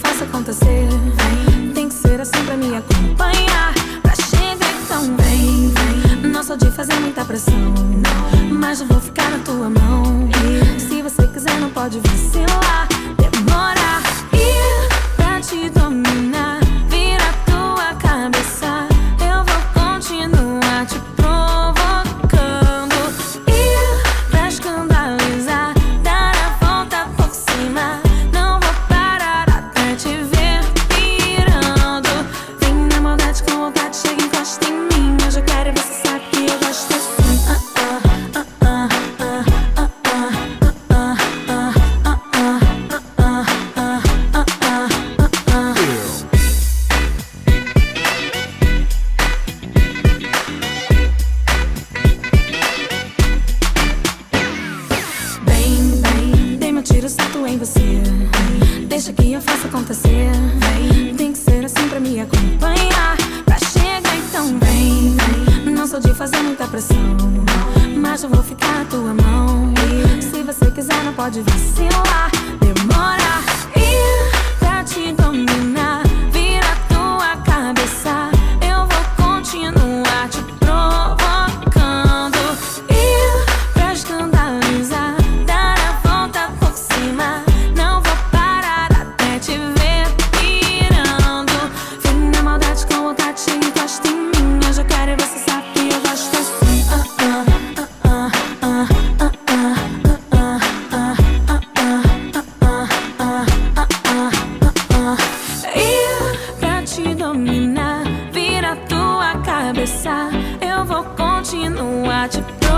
Faça acontecer. Vem, tem que ser assim pra me acompanhar. Pra chegar então vem, vem. Não sou de fazer muita pressão, mas eu vou ficar na tua mão. Se você quiser, não pode vacilar. Deixa que eu faça acontecer. Tem que ser assim pra me acompanhar. Pra chegar então, vem. Não sou de fazer muita pressão, mas eu vou ficar na tua mão. Se você quiser, não pode vacilar. Eu vou continuar te protegendo.